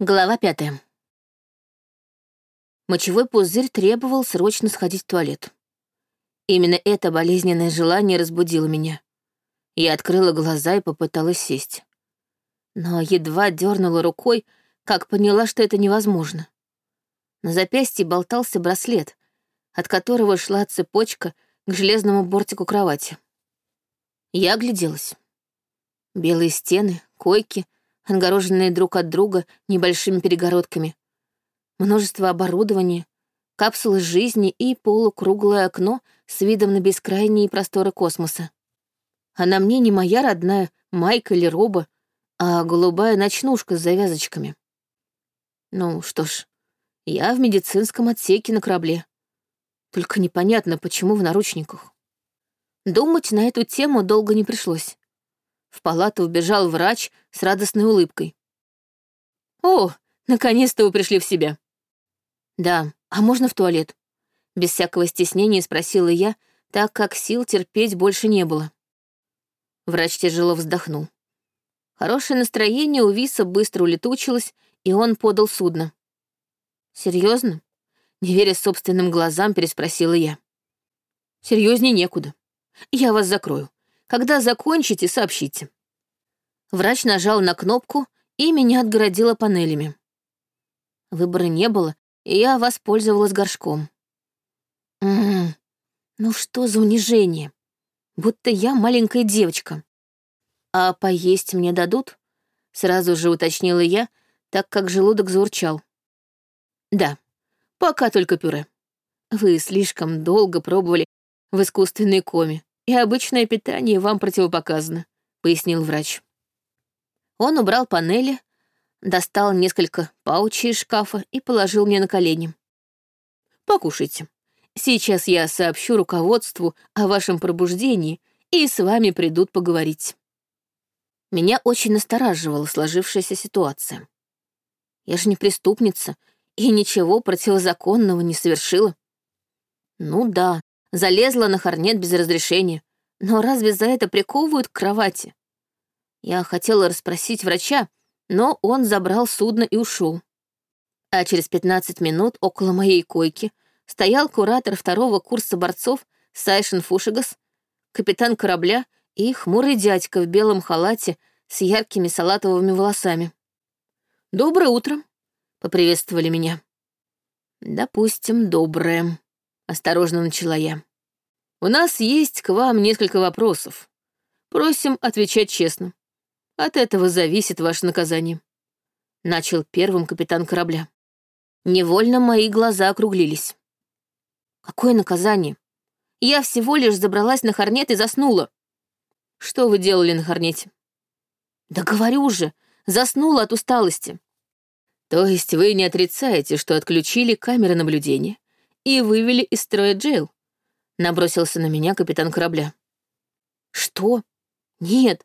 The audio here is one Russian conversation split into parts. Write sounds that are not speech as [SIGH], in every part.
Глава пятая. Мочевой пузырь требовал срочно сходить в туалет. Именно это болезненное желание разбудило меня. Я открыла глаза и попыталась сесть. Но едва дернула рукой, как поняла, что это невозможно. На запястье болтался браслет, от которого шла цепочка к железному бортику кровати. Я огляделась. Белые стены, койки — отгороженные друг от друга небольшими перегородками. Множество оборудования, капсулы жизни и полукруглое окно с видом на бескрайние просторы космоса. А на мне не моя родная майка или роба, а голубая ночнушка с завязочками. Ну что ж, я в медицинском отсеке на корабле. Только непонятно, почему в наручниках. Думать на эту тему долго не пришлось. В палату убежал врач с радостной улыбкой. «О, наконец-то вы пришли в себя!» «Да, а можно в туалет?» Без всякого стеснения спросила я, так как сил терпеть больше не было. Врач тяжело вздохнул. Хорошее настроение у Виса быстро улетучилось, и он подал судно. Серьезно? Не веря собственным глазам, переспросила я. Серьезнее некуда. Я вас закрою. Когда закончите, сообщите». Врач нажал на кнопку, и меня отгородило панелями. Выбора не было, и я воспользовалась горшком. Ммм, ну что за унижение? Будто я маленькая девочка. А поесть мне дадут? Сразу же уточнила я, так как желудок заурчал. Да, пока только пюре. Вы слишком долго пробовали в искусственной коме и обычное питание вам противопоказано», — пояснил врач. Он убрал панели, достал несколько паучей из шкафа и положил мне на колени. «Покушайте. Сейчас я сообщу руководству о вашем пробуждении, и с вами придут поговорить». Меня очень настораживала сложившаяся ситуация. Я же не преступница и ничего противозаконного не совершила. Ну да, Залезла на хорнет без разрешения. Но разве за это приковывают к кровати? Я хотела расспросить врача, но он забрал судно и ушел. А через 15 минут около моей койки стоял куратор второго курса борцов Сайшин Фушигас, капитан корабля и хмурый дядька в белом халате с яркими салатовыми волосами. «Доброе утро», — поприветствовали меня. «Допустим, доброе», Осторожно начала я. «У нас есть к вам несколько вопросов. Просим отвечать честно. От этого зависит ваше наказание». Начал первым капитан корабля. Невольно мои глаза округлились. «Какое наказание? Я всего лишь забралась на хорнет и заснула». «Что вы делали на хорнете?» «Да говорю же, заснула от усталости». «То есть вы не отрицаете, что отключили камеры наблюдения и вывели из строя Джейл. Набросился на меня капитан корабля. Что? Нет.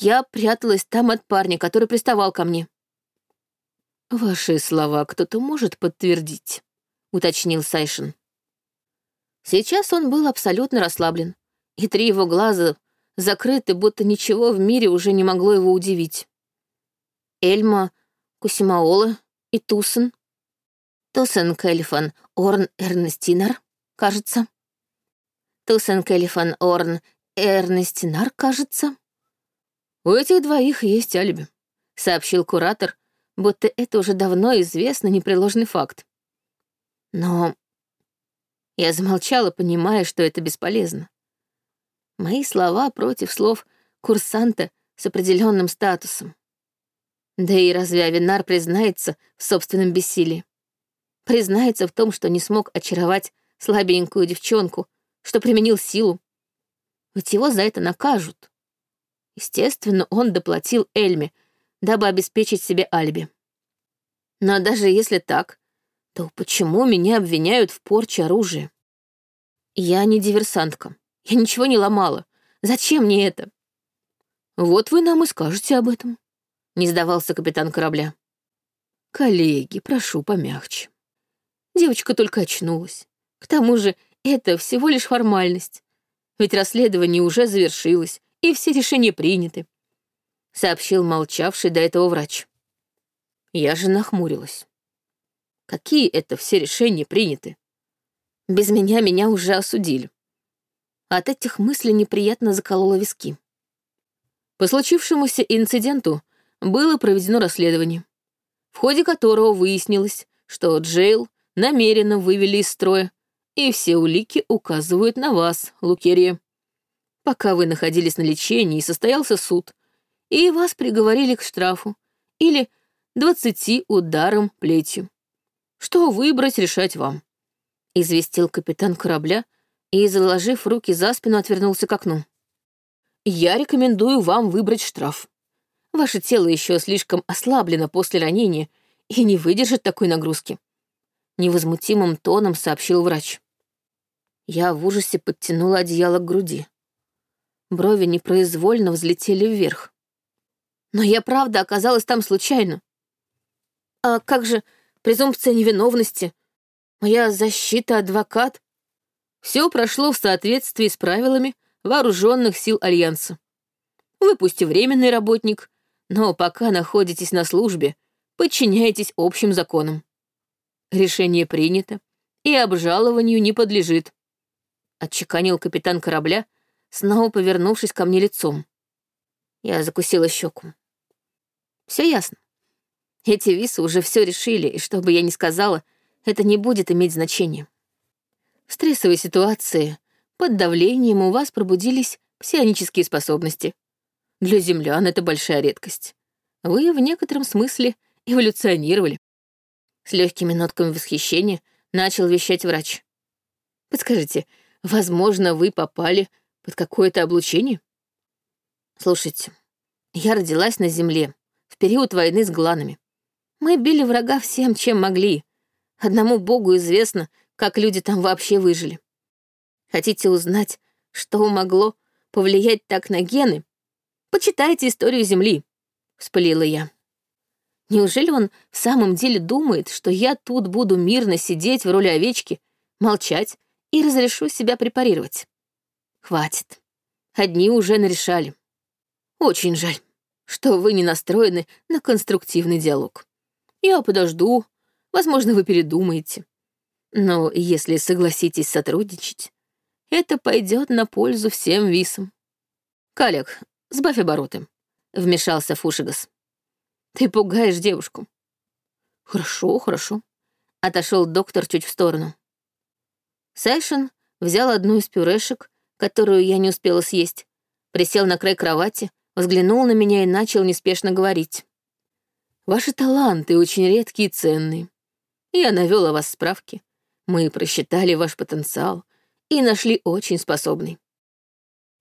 Я пряталась там от парня, который приставал ко мне. Ваши слова кто-то может подтвердить, уточнил Сайшин. Сейчас он был абсолютно расслаблен, и три его глаза закрыты, будто ничего в мире уже не могло его удивить. Эльма, Кусимаола и Тусон Тусен Кэлифан Орн Эрнестинар, кажется. Тусен Кэлифан Орн Эрнестинар, кажется. У этих двоих есть алиби, сообщил куратор, будто это уже давно известный непреложный факт. Но я замолчала, понимая, что это бесполезно. Мои слова против слов курсанта с определенным статусом. Да и разве Авинар признается в собственном бессилии? признается в том, что не смог очаровать слабенькую девчонку, что применил силу. Ведь его за это накажут. Естественно, он доплатил Эльме, дабы обеспечить себе алиби. Но даже если так, то почему меня обвиняют в порче оружия? Я не диверсантка. Я ничего не ломала. Зачем мне это? Вот вы нам и скажете об этом. Не сдавался капитан корабля. Коллеги, прошу помягче. Девочка только очнулась. К тому же это всего лишь формальность. Ведь расследование уже завершилось, и все решения приняты», — сообщил молчавший до этого врач. Я же нахмурилась. Какие это все решения приняты? Без меня меня уже осудили. От этих мыслей неприятно закололо виски. По случившемуся инциденту было проведено расследование, в ходе которого выяснилось, что Джейл намеренно вывели из строя, и все улики указывают на вас, Лукерия. Пока вы находились на лечении, состоялся суд, и вас приговорили к штрафу или двадцати ударам плетью. Что выбрать, решать вам», — известил капитан корабля и, заложив руки за спину, отвернулся к окну. Я рекомендую вам выбрать штраф. Ваше тело еще слишком ослаблено после ранения и не выдержит такой нагрузки. Невозмутимым тоном сообщил врач. Я в ужасе подтянула одеяло к груди. Брови непроизвольно взлетели вверх. Но я правда оказалась там случайно. А как же презумпция невиновности? Моя защита, адвокат? Все прошло в соответствии с правилами, вооруженных сил Альянса. Вы пусть и временный работник, но пока находитесь на службе, подчиняйтесь общим законам. Решение принято и обжалованию не подлежит. Отчеканил капитан корабля, снова повернувшись ко мне лицом. Я закусила щеку. Все ясно. Эти висы уже все решили, и что бы я ни сказала, это не будет иметь значения. В стрессовой ситуации под давлением у вас пробудились псионические способности. Для землян это большая редкость. Вы в некотором смысле эволюционировали. С легкими нотками восхищения начал вещать врач. Подскажите, возможно, вы попали под какое-то облучение? Слушайте, я родилась на Земле в период войны с гланами. Мы били врага всем, чем могли. Одному богу известно, как люди там вообще выжили. Хотите узнать, что могло повлиять так на гены? Почитайте историю Земли, — вспылила я. Неужели он в самом деле думает, что я тут буду мирно сидеть в роли овечки, молчать и разрешу себя препарировать? Хватит. Одни уже нарешали. Очень жаль, что вы не настроены на конструктивный диалог. Я подожду, возможно, вы передумаете. Но если согласитесь сотрудничать, это пойдет на пользу всем висам. Калек, сбавь обороты, вмешался Фушигас. Ты пугаешь девушку. Хорошо, хорошо. Отошел доктор чуть в сторону. Сайшин взял одну из пюрешек, которую я не успела съесть, присел на край кровати, взглянул на меня и начал неспешно говорить. «Ваши таланты очень редкие и ценные. Я навел о вас справки. Мы просчитали ваш потенциал, и нашли очень способный.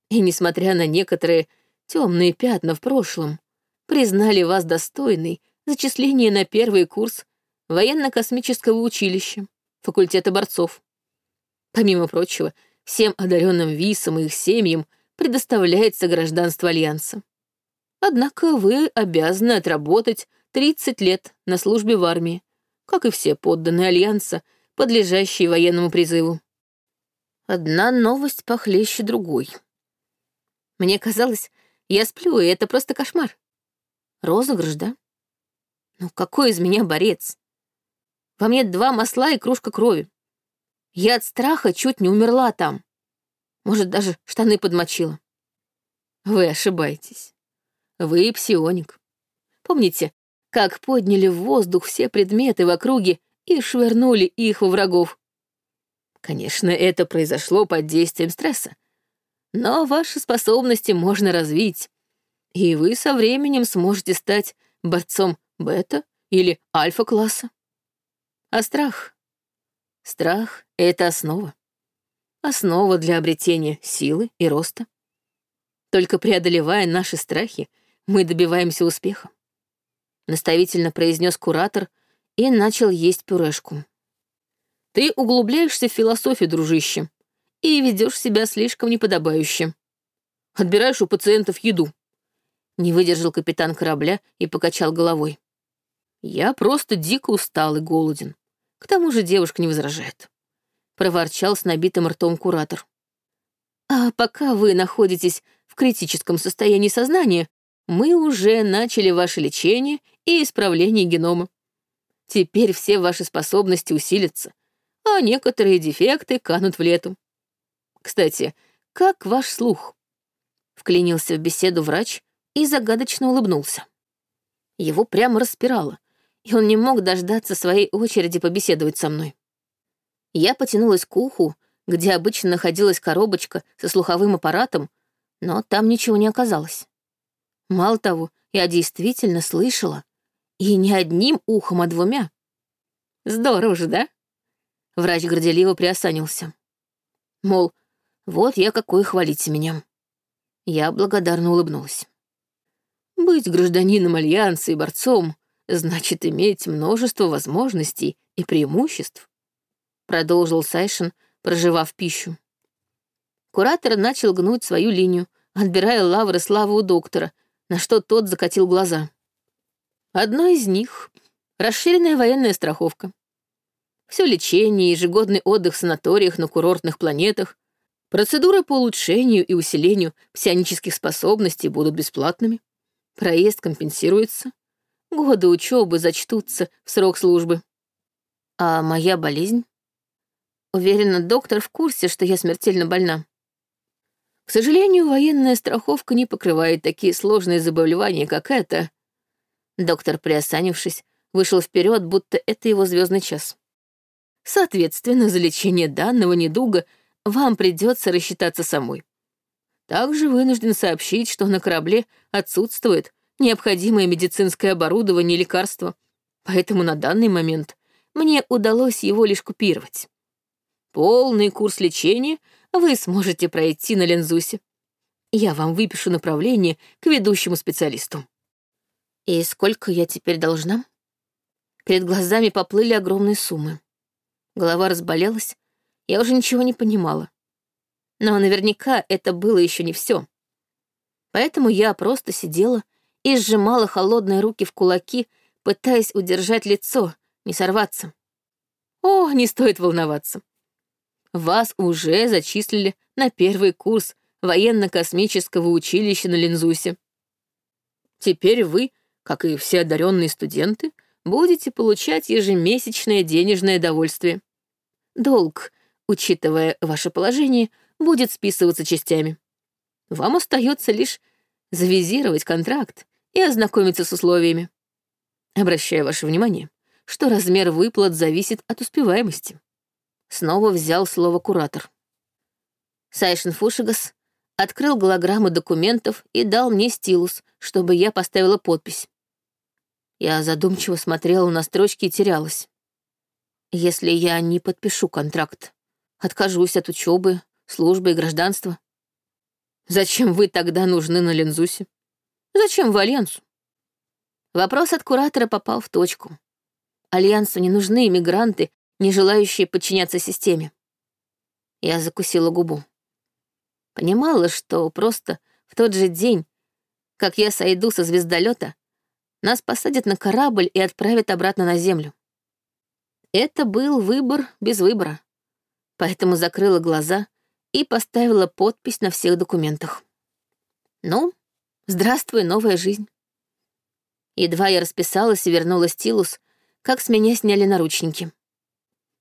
И несмотря на некоторые темные пятна в прошлом, признали вас достойной зачисления на первый курс военно-космического училища, факультета борцов. Помимо прочего, всем одаренным висам и их семьям предоставляется гражданство Альянса. Однако вы обязаны отработать 30 лет на службе в армии, как и все подданные Альянса, подлежащие военному призыву. Одна новость похлеще другой. Мне казалось, я сплю, и это просто кошмар. Розыгрыш, да? Ну какой из меня борец? Во мне два масла и кружка крови. Я от страха чуть не умерла там. Может, даже штаны подмочила. Вы ошибаетесь. Вы псионик. Помните, как подняли в воздух все предметы в округе и швырнули их во врагов? Конечно, это произошло под действием стресса. Но ваши способности можно развить, и вы со временем сможете стать борцом бета или альфа-класса. А страх? Страх — это основа. Основа для обретения силы и роста. Только преодолевая наши страхи, мы добиваемся успеха. Наставительно произнес куратор и начал есть пюрешку. Ты углубляешься в философию, дружище, и ведешь себя слишком неподобающе. Отбираешь у пациентов еду. Не выдержал капитан корабля и покачал головой. Я просто дико устал и голоден. К тому же девушка не возражает. Проворчал с набитым ртом куратор. А пока вы находитесь в критическом состоянии сознания, мы уже начали ваше лечение и исправление генома. Теперь все ваши способности усилятся, а некоторые дефекты канут в лету. Кстати, как ваш слух? Вклинился в беседу врач и загадочно улыбнулся. Его прямо распирало, и он не мог дождаться своей очереди побеседовать со мной. Я потянулась к уху, где обычно находилась коробочка со слуховым аппаратом, но там ничего не оказалось. Мало того, я действительно слышала, и не одним ухом, а двумя. Здорово же, да? Врач горделиво приосанился. Мол, вот я какой хвалите меня. Я благодарно улыбнулась. Быть гражданином Альянса и борцом значит иметь множество возможностей и преимуществ, продолжил Сайшин, проживав пищу. Куратор начал гнуть свою линию, отбирая лавры славы у доктора, на что тот закатил глаза. Одно из них — расширенная военная страховка. Все лечение, ежегодный отдых в санаториях на курортных планетах, процедуры по улучшению и усилению псионических способностей будут бесплатными, проезд компенсируется, годы учебы зачтутся в срок службы. А моя болезнь? Уверена, доктор в курсе, что я смертельно больна. К сожалению, военная страховка не покрывает такие сложные заболевания, как это. Доктор, приосанившись, вышел вперед, будто это его звездный час. Соответственно, за лечение данного недуга вам придется рассчитаться самой. Также вынужден сообщить, что на корабле отсутствует необходимое медицинское оборудование и лекарства, поэтому на данный момент мне удалось его лишь купировать. Полный курс лечения вы сможете пройти на Лензусе. Я вам выпишу направление к ведущему специалисту. И сколько я теперь должна? Перед глазами поплыли огромные суммы. Голова разболелась, я уже ничего не понимала. Но наверняка это было еще не все. Поэтому я просто сидела и сжимала холодные руки в кулаки, пытаясь удержать лицо, не сорваться. О, не стоит волноваться. Вас уже зачислили на первый курс военно-космического училища на Лензусе. Теперь вы, как и все одаренные студенты, будете получать ежемесячное денежное довольствие. Долг, учитывая ваше положение, будет списываться частями. Вам остается лишь завизировать контракт и ознакомиться с условиями. Обращаю ваше внимание, что размер выплат зависит от успеваемости. Снова взял слово куратор. Сайшин Фушигас открыл голограммы документов и дал мне стилус, чтобы я поставила подпись. Я задумчиво смотрела на строчки и терялась. Если я не подпишу контракт, откажусь от учебы, службы и гражданства. Зачем вы тогда нужны на Лензусе? Зачем вы Альянсу? Вопрос от куратора попал в точку. Альянсу не нужны иммигранты, не желающие подчиняться системе. Я закусила губу. Понимала, что просто в тот же день, как я сойду со звездолета, нас посадят на корабль и отправят обратно на Землю. Это был выбор без выбора. Поэтому закрыла глаза и поставила подпись на всех документах. Ну, здравствуй, новая жизнь. Едва я расписалась и вернула стилус, как с меня сняли наручники.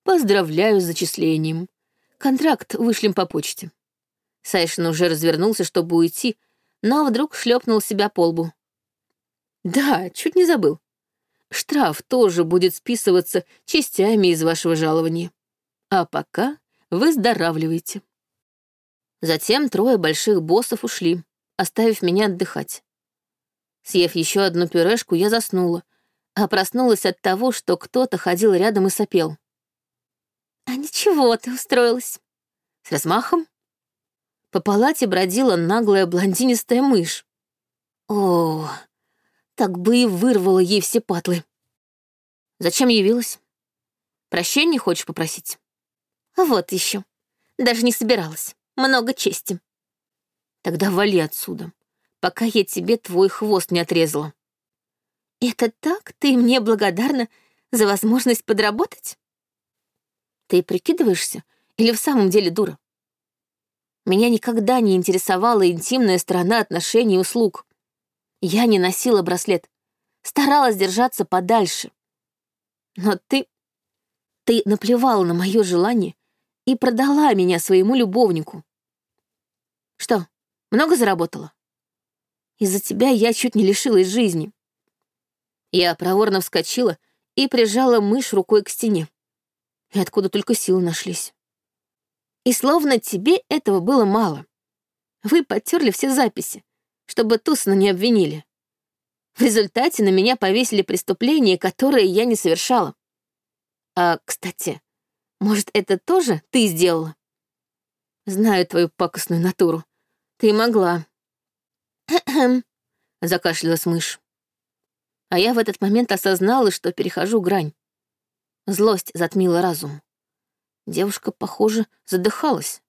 Поздравляю с зачислением. Контракт вышлем по почте. Сайшин уже развернулся, чтобы уйти, но вдруг шлепнул себя по лбу. Да, чуть не забыл штраф тоже будет списываться частями из вашего жалования. А пока выздоравливайте. Затем трое больших боссов ушли, оставив меня отдыхать. Съев еще одну пюрешку, я заснула, а проснулась от того, что кто-то ходил рядом и сопел. «А ничего, ты устроилась». С размахом? По палате бродила наглая блондинистая мышь. О, так бы и вырвала ей все патлы. Зачем явилась? Прощения хочешь попросить? Вот еще. Даже не собиралась. Много чести. Тогда вали отсюда, пока я тебе твой хвост не отрезала. Это так? Ты мне благодарна за возможность подработать? Ты прикидываешься или в самом деле дура? Меня никогда не интересовала интимная сторона отношений и услуг. Я не носила браслет. старалась держаться подальше. Но ты... Ты наплевала на мое желание и продала меня своему любовнику. Что, много заработала? Из-за тебя я чуть не лишилась жизни. Я проворно вскочила и прижала мышь рукой к стене. И откуда только силы нашлись. И словно тебе этого было мало. Вы потерли все записи, чтобы Тусана не обвинили. В результате на меня повесили преступление, которое я не совершала. А, кстати, может, это тоже ты сделала? Знаю твою пакостную натуру. Ты могла. [CLEARS THROAT] закашлялась мышь. А я в этот момент осознала, что перехожу грань. Злость затмила разум. Девушка, похоже, задыхалась.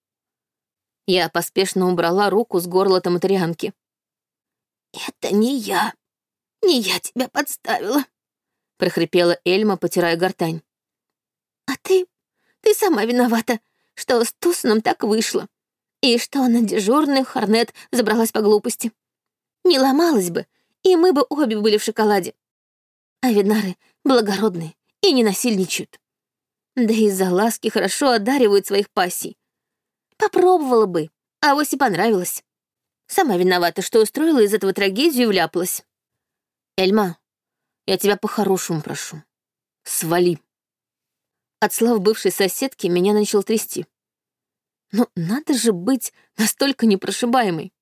Я поспешно убрала руку с горла Таматарианки. «Это не я. Не я тебя подставила», — прохрипела Эльма, потирая гортань. «А ты? Ты сама виновата, что с Тусаном так вышло. И что на дежурный Хорнет забралась по глупости. Не ломалась бы, и мы бы обе были в шоколаде. А винары благородные и не насильничают. Да и за ласки хорошо одаривают своих пассий. Попробовала бы, а вось и понравилось. Сама виновата, что устроила из этого трагедию и вляпалась. Эльма, я тебя по-хорошему прошу. Свали. От слов бывшей соседки меня начал трясти. Но надо же быть настолько непрошибаемой.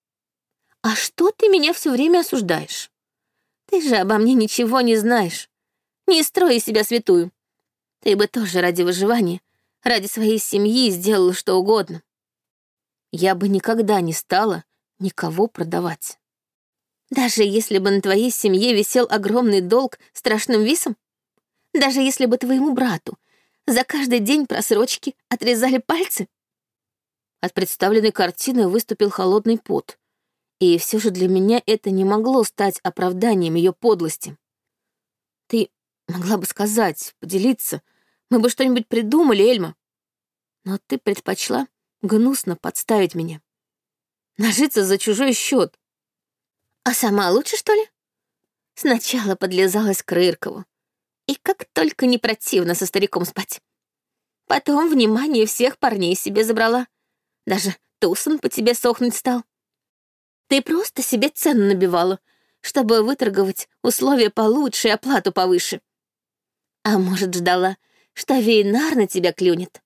А что ты меня все время осуждаешь? Ты же обо мне ничего не знаешь. Не строй себя святую. Ты бы тоже ради выживания, ради своей семьи сделала что угодно. Я бы никогда не стала никого продавать. Даже если бы на твоей семье висел огромный долг страшным висом? Даже если бы твоему брату за каждый день просрочки отрезали пальцы? От представленной картины выступил холодный пот. И все же для меня это не могло стать оправданием ее подлости. Ты могла бы сказать, поделиться. Мы бы что-нибудь придумали, Эльма. Но ты предпочла гнусно подставить меня. Нажиться за чужой счет. А сама лучше, что ли? Сначала подлезалась к Рыркову. И как только не противно со стариком спать. Потом внимание всех парней себе забрала. Даже Тусон по тебе сохнуть стал. Ты просто себе цену набивала, чтобы выторговать условия получше и оплату повыше. А может, ждала, что Вейнар на тебя клюнет,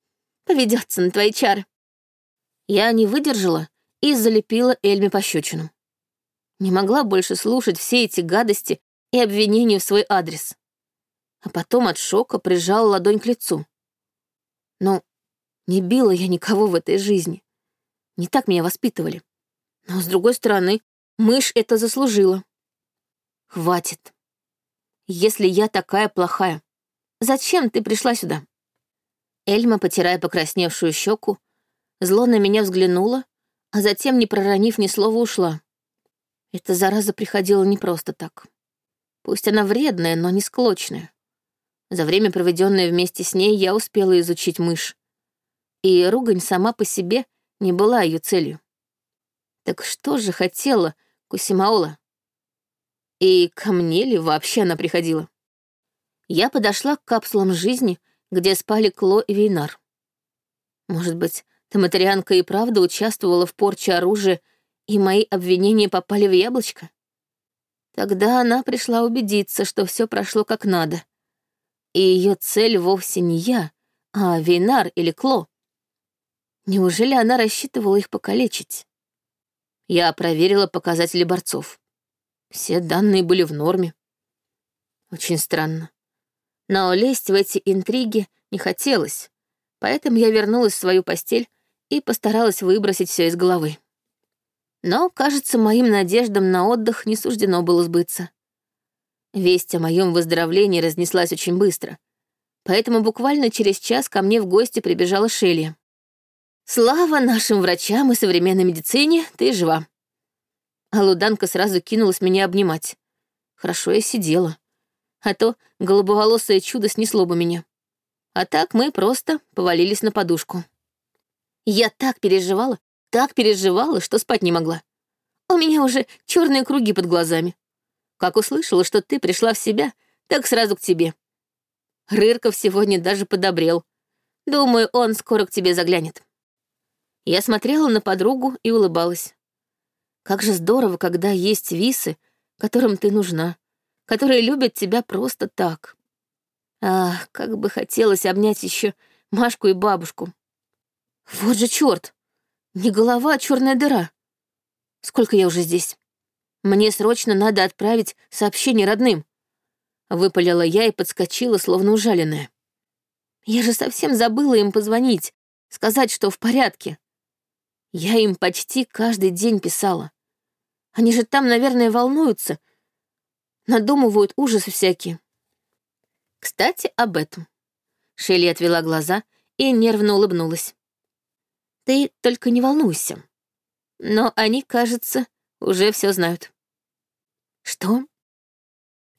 поведется на твои чары. Я не выдержала и залепила Эльме пощечину. Не могла больше слушать все эти гадости и обвинения в свой адрес а потом от шока прижал ладонь к лицу. Ну, не била я никого в этой жизни. Не так меня воспитывали. Но, с другой стороны, мышь это заслужила. Хватит. Если я такая плохая, зачем ты пришла сюда? Эльма, потирая покрасневшую щеку, зло на меня взглянула, а затем, не проронив ни слова, ушла. Эта зараза приходила не просто так. Пусть она вредная, но не склочная. За время, проведенное вместе с ней, я успела изучить мышь. И ругань сама по себе не была ее целью. Так что же хотела Кусимаола? И ко мне ли вообще она приходила? Я подошла к капсулам жизни, где спали Кло и Вейнар. Может быть, Таматарианка и правда участвовала в порче оружия, и мои обвинения попали в яблочко? Тогда она пришла убедиться, что все прошло как надо. И ее цель вовсе не я, а Вейнар или Кло. Неужели она рассчитывала их покалечить? Я проверила показатели борцов. Все данные были в норме. Очень странно. Но лезть в эти интриги не хотелось, поэтому я вернулась в свою постель и постаралась выбросить все из головы. Но, кажется, моим надеждам на отдых не суждено было сбыться. Весть о моем выздоровлении разнеслась очень быстро, поэтому буквально через час ко мне в гости прибежала Шелли. «Слава нашим врачам и современной медицине, ты жива!» А Луданка сразу кинулась меня обнимать. Хорошо я сидела, а то голубоволосое чудо снесло бы меня. А так мы просто повалились на подушку. Я так переживала, так переживала, что спать не могла. У меня уже черные круги под глазами. Как услышала, что ты пришла в себя, так сразу к тебе. Рырков сегодня даже подобрел. Думаю, он скоро к тебе заглянет. Я смотрела на подругу и улыбалась. Как же здорово, когда есть висы, которым ты нужна, которые любят тебя просто так. Ах, как бы хотелось обнять еще Машку и бабушку. Вот же черт! Не голова, а черная дыра. Сколько я уже здесь? Мне срочно надо отправить сообщение родным. Выпалила я и подскочила, словно ужаленная. Я же совсем забыла им позвонить, сказать, что в порядке. Я им почти каждый день писала. Они же там, наверное, волнуются, надумывают ужасы всякие. Кстати, об этом. Шелли отвела глаза и нервно улыбнулась. Ты только не волнуйся. Но они, кажется, уже все знают. Что?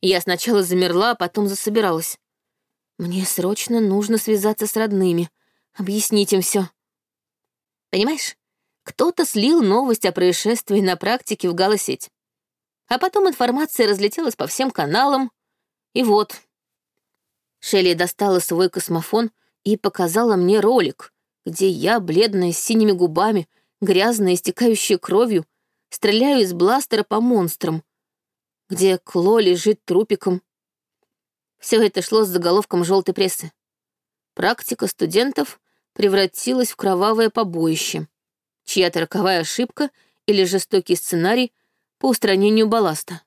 Я сначала замерла, а потом засобиралась. Мне срочно нужно связаться с родными, объяснить им все. Понимаешь, кто-то слил новость о происшествии на практике в галосеть. А потом информация разлетелась по всем каналам, и вот. Шелли достала свой космофон и показала мне ролик, где я, бледная, с синими губами, грязная, истекающая кровью, стреляю из бластера по монстрам, где Кло лежит трупиком. Все это шло с заголовком желтой прессы. Практика студентов превратилась в кровавое побоище. Чья-то роковая ошибка или жестокий сценарий по устранению балласта.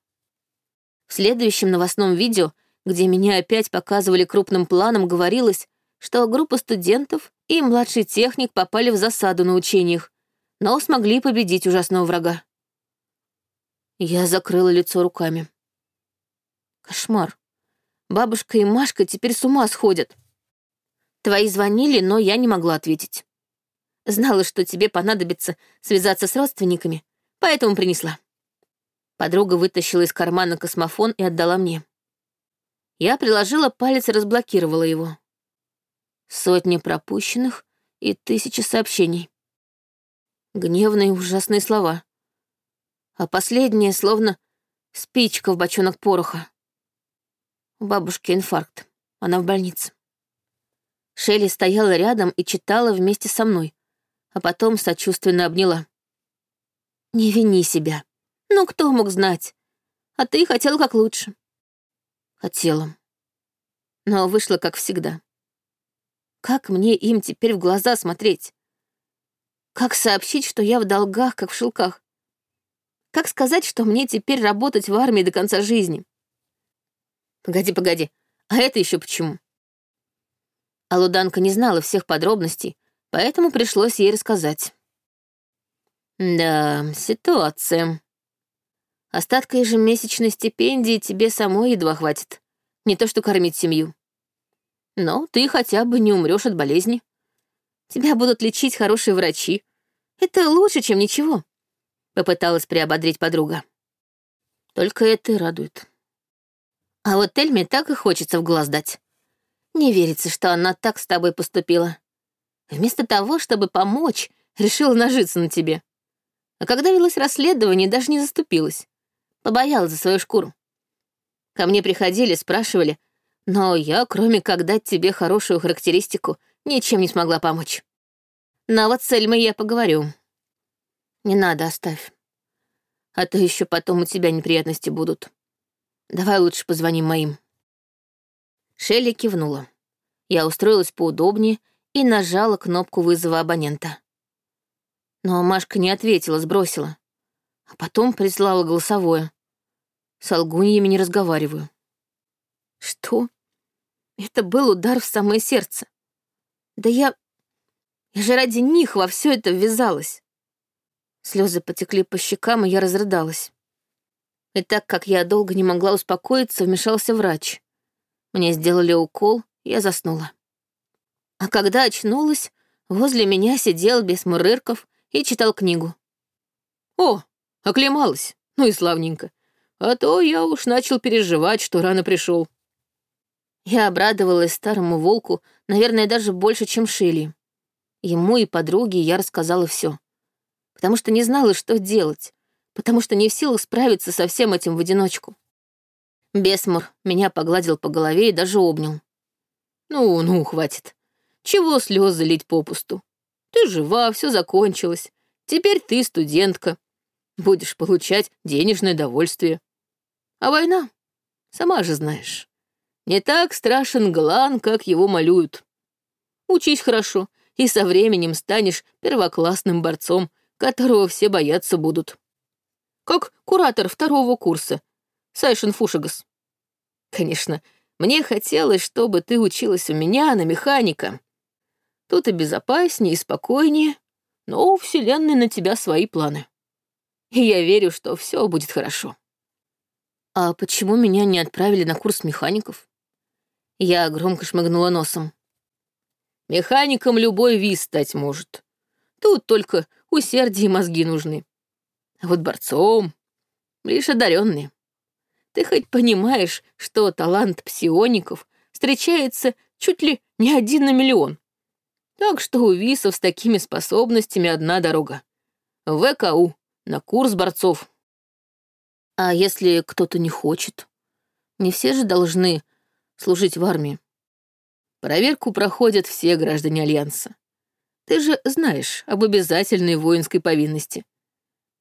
В следующем новостном видео, где меня опять показывали крупным планом, говорилось, что группа студентов и младший техник попали в засаду на учениях, но смогли победить ужасного врага. Я закрыла лицо руками. Кошмар. Бабушка и Машка теперь с ума сходят. Твои звонили, но я не могла ответить. Знала, что тебе понадобится связаться с родственниками, поэтому принесла. Подруга вытащила из кармана космофон и отдала мне. Я приложила палец и разблокировала его. Сотни пропущенных и тысячи сообщений. Гневные ужасные слова. А последнее словно спичка в бочонок пороха. У бабушки инфаркт. Она в больнице. Шелли стояла рядом и читала вместе со мной, а потом сочувственно обняла. «Не вини себя. Ну, кто мог знать? А ты хотела как лучше». Хотела. Но вышло как всегда. Как мне им теперь в глаза смотреть? Как сообщить, что я в долгах, как в шелках? Как сказать, что мне теперь работать в армии до конца жизни? Погоди, погоди, а это еще почему? Алуданка не знала всех подробностей, поэтому пришлось ей рассказать. Да, ситуация. Остатка ежемесячной стипендии тебе самой едва хватит. Не то что кормить семью. Но ты хотя бы не умрешь от болезни. Тебя будут лечить хорошие врачи. Это лучше, чем ничего», — попыталась приободрить подруга. Только это и радует. А вот Эльме так и хочется в глаз дать. Не верится, что она так с тобой поступила. Вместо того, чтобы помочь, решила нажиться на тебе. А когда велось расследование, даже не заступилась. Побоялась за свою шкуру. Ко мне приходили, спрашивали, но я, кроме как дать тебе хорошую характеристику, ничем не смогла помочь. Но вот с Эльмой я поговорю. Не надо, оставь. А то еще потом у тебя неприятности будут. Давай лучше позвоним моим. Шелли кивнула. Я устроилась поудобнее и нажала кнопку вызова абонента. Но Машка не ответила, сбросила. А потом прислала голосовое. С алгуньями не разговариваю. Что? Это был удар в самое сердце. Да я... Я же ради них во все это ввязалась. Слезы потекли по щекам, и я разрыдалась. И так как я долго не могла успокоиться, вмешался врач. Мне сделали укол, я заснула. А когда очнулась, возле меня сидел без мурырков и читал книгу. «О, оклемалась, ну и славненько. А то я уж начал переживать, что рано пришел. Я обрадовалась старому волку, наверное, даже больше, чем Шилли. Ему и подруге я рассказала все, потому что не знала, что делать, потому что не в силах справиться со всем этим в одиночку. Бесмур меня погладил по голове и даже обнял. «Ну, ну, хватит. Чего слезы лить попусту? Ты жива, все закончилось. Теперь ты студентка. Будешь получать денежное довольствие. А война, сама же знаешь, не так страшен Глан, как его малюют. Учись хорошо, и со временем станешь первоклассным борцом, которого все бояться будут. Как куратор второго курса, Сайшин Фушагас. Конечно, мне хотелось, чтобы ты училась у меня на механика. Тут и безопаснее, и спокойнее, но у Вселенной на тебя свои планы. И я верю, что все будет хорошо. А почему меня не отправили на курс механиков? Я громко шмыгнула носом. Механиком любой виз стать может. Тут только усердие и мозги нужны. А вот борцом лишь одаренные. Ты хоть понимаешь, что талант псиоников встречается чуть ли не один на миллион? Так что у висов с такими способностями одна дорога. В ВКУ, на курс борцов. А если кто-то не хочет? Не все же должны служить в армии. Проверку проходят все граждане Альянса. Ты же знаешь об обязательной воинской повинности.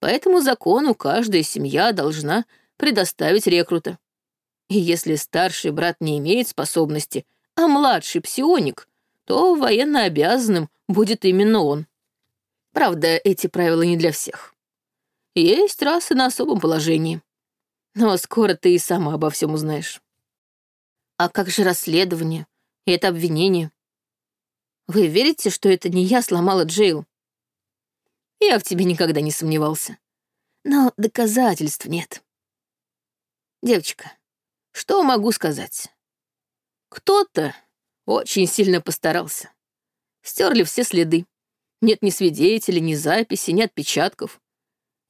По этому закону каждая семья должна предоставить рекрута. И если старший брат не имеет способности, а младший псионик, то военно обязанным будет именно он. Правда, эти правила не для всех. Есть расы на особом положении. Но скоро ты и сама обо всем узнаешь. А как же расследование и это обвинение? Вы верите, что это не я сломала Джейл? Я в тебе никогда не сомневался. Но доказательств нет. Девочка, что могу сказать? Кто-то очень сильно постарался. Стерли все следы. Нет ни свидетелей, ни записи, ни отпечатков.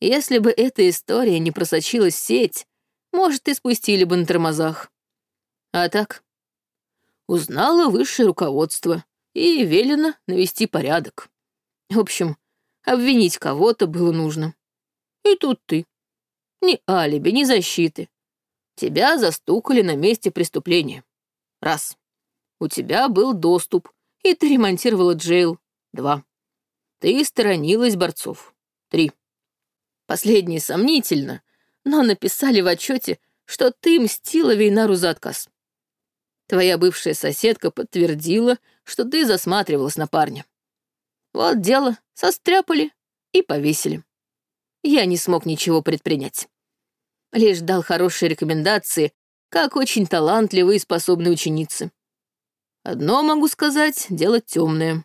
Если бы эта история не просочилась в сеть, может, и спустили бы на тормозах. А так, узнала высшее руководство и велено навести порядок. В общем, обвинить кого-то было нужно. И тут ты. Ни алиби, ни защиты. Тебя застукали на месте преступления. Раз. У тебя был доступ, и ты ремонтировала джейл. Два. Ты сторонилась борцов. Три. Последнее сомнительно, но написали в отчете, что ты мстила Вейнару за отказ. Твоя бывшая соседка подтвердила, что ты засматривалась на парня. Вот дело, состряпали и повесили. Я не смог ничего предпринять лишь дал хорошие рекомендации, как очень талантливые и способные ученицы. Одно могу сказать — дело темное.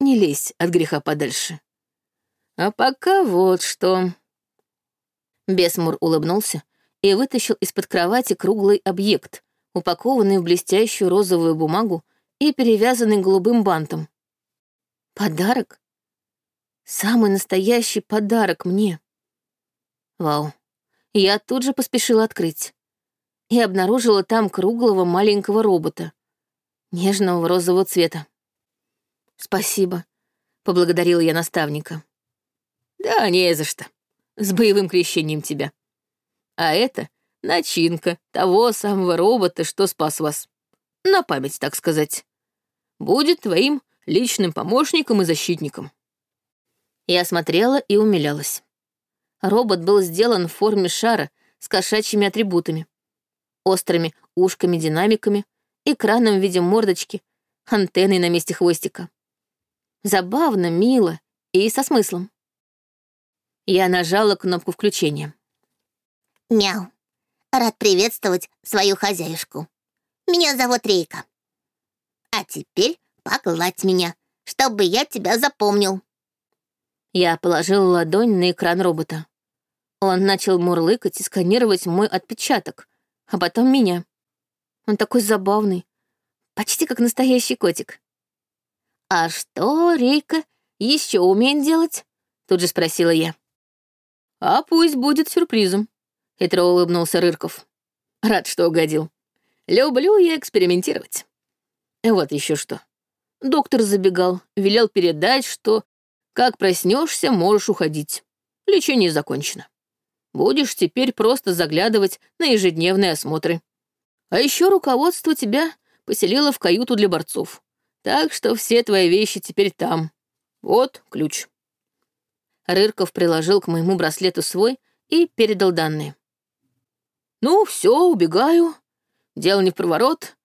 Не лезь от греха подальше. А пока вот что. Бесмур улыбнулся и вытащил из-под кровати круглый объект, упакованный в блестящую розовую бумагу и перевязанный голубым бантом. Подарок? Самый настоящий подарок мне. Вау, я тут же поспешила открыть. И обнаружила там круглого маленького робота, нежного розового цвета. «Спасибо», — поблагодарила я наставника. «Да, не за что. С боевым крещением тебя. А это начинка того самого робота, что спас вас. На память, так сказать. Будет твоим личным помощником и защитником». Я смотрела и умилялась. Робот был сделан в форме шара с кошачьими атрибутами. Острыми ушками-динамиками, экраном в виде мордочки, антенной на месте хвостика. Забавно, мило и со смыслом. Я нажала кнопку включения. «Мяу. Рад приветствовать свою хозяюшку. Меня зовут Рейка. А теперь погладь меня, чтобы я тебя запомнил». Я положила ладонь на экран робота. Он начал мурлыкать и сканировать мой отпечаток, а потом меня. Он такой забавный, почти как настоящий котик. «А что Рейка еще умеет делать?» Тут же спросила я. «А пусть будет сюрпризом», — хитро улыбнулся Рырков. «Рад, что угодил. Люблю я экспериментировать. Вот еще что. Доктор забегал, велел передать, что как проснешься, можешь уходить. Лечение закончено. Будешь теперь просто заглядывать на ежедневные осмотры. А еще руководство тебя поселило в каюту для борцов. Так что все твои вещи теперь там. Вот ключ». Рырков приложил к моему браслету свой и передал данные. «Ну, все, убегаю. Дело не в проворот.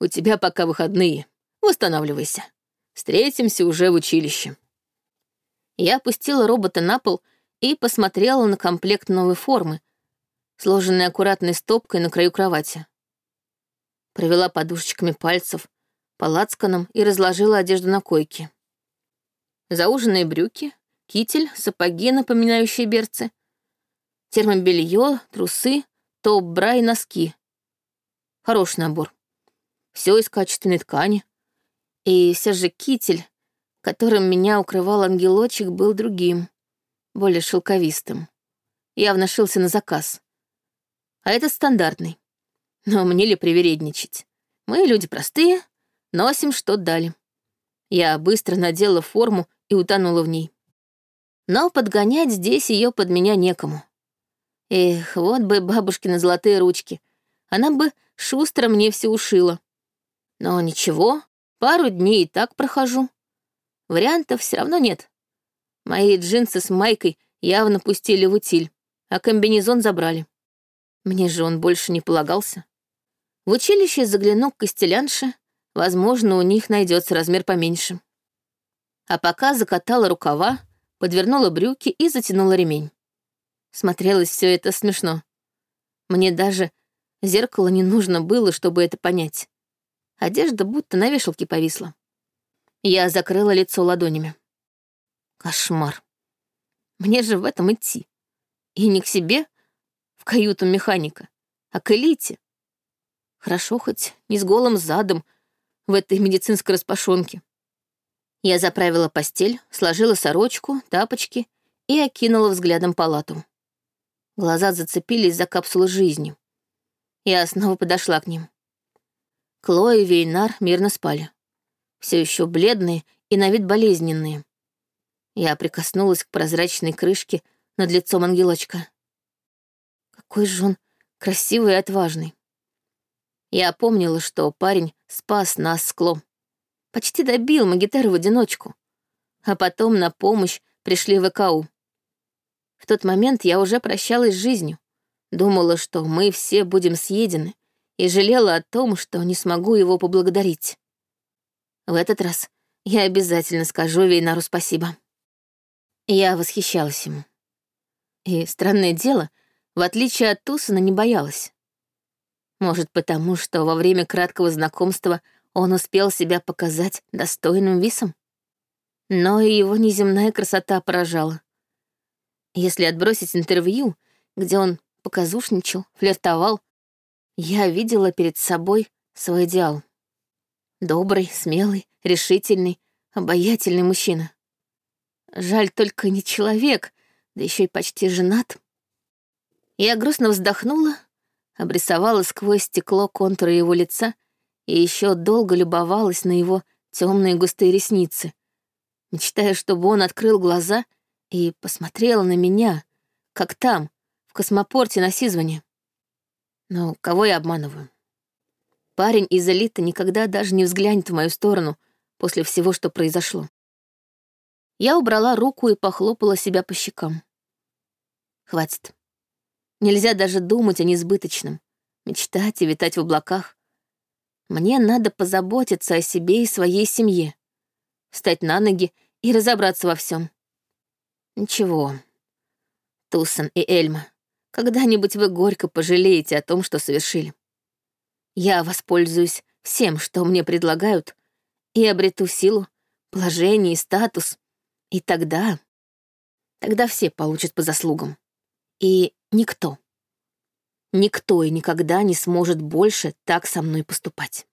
У тебя пока выходные. Восстанавливайся. Встретимся уже в училище». Я опустила робота на пол и посмотрела на комплект новой формы, сложенный аккуратной стопкой на краю кровати. Провела подушечками пальцев по лацканам и разложила одежду на койке. Зауженные брюки, китель, сапоги, напоминающие берцы, термобелье, трусы, топ-бра и носки. Хороший набор. Все из качественной ткани. И все же китель, которым меня укрывал ангелочек, был другим, более шелковистым. Явно шился на заказ. А это стандартный. Но мне ли привередничать? Мы люди простые, носим, что дали. Я быстро надела форму и утонула в ней. Но подгонять здесь ее под меня некому. Эх, вот бы бабушкины золотые ручки. Она бы шустро мне все ушила. Но ничего, пару дней и так прохожу. Вариантов все равно нет. Мои джинсы с майкой явно пустили в утиль, а комбинезон забрали. Мне же он больше не полагался. В училище загляну к костелянше, возможно, у них найдется размер поменьше. А пока закатала рукава, подвернула брюки и затянула ремень. Смотрелось все это смешно. Мне даже зеркало не нужно было, чтобы это понять. Одежда будто на вешалке повисла. Я закрыла лицо ладонями. Кошмар. Мне же в этом идти. И не к себе, в каюту механика, а к элите. Хорошо хоть не с голым задом в этой медицинской распашонке. Я заправила постель, сложила сорочку, тапочки и окинула взглядом палату. Глаза зацепились за капсулы жизни. Я снова подошла к ним. Кло и Вейнар мирно спали. Все еще бледные и на вид болезненные. Я прикоснулась к прозрачной крышке над лицом ангелочка. Какой же он красивый и отважный. Я помнила, что парень спас нас с Кло. Почти добил Магитару в одиночку. А потом на помощь пришли ВКУ. В тот момент я уже прощалась с жизнью. Думала, что мы все будем съедены, и жалела о том, что не смогу его поблагодарить. В этот раз я обязательно скажу Вейнару спасибо. Я восхищалась ему. И, странное дело, в отличие от Тусана, не боялась. Может, потому что во время краткого знакомства он успел себя показать достойным висом? Но и его неземная красота поражала. Если отбросить интервью, где он показушничал, флиртовал, я видела перед собой свой идеал. Добрый, смелый, решительный, обаятельный мужчина. Жаль, только не человек, да еще и почти женат. Я грустно вздохнула, обрисовала сквозь стекло контуры его лица и еще долго любовалась на его темные густые ресницы, мечтая, чтобы он открыл глаза и посмотрел на меня, как там, в космопорте на Сизване. Но кого я обманываю? Парень из элиты никогда даже не взглянет в мою сторону после всего, что произошло. Я убрала руку и похлопала себя по щекам. Хватит. Нельзя даже думать о несбыточном, мечтать и витать в облаках. Мне надо позаботиться о себе и своей семье, встать на ноги и разобраться во всем. Ничего. Тусан и Эльма, когда-нибудь вы горько пожалеете о том, что совершили. Я воспользуюсь всем, что мне предлагают, и обрету силу, положение и статус. И тогда... Тогда все получат по заслугам. И никто, никто и никогда не сможет больше так со мной поступать.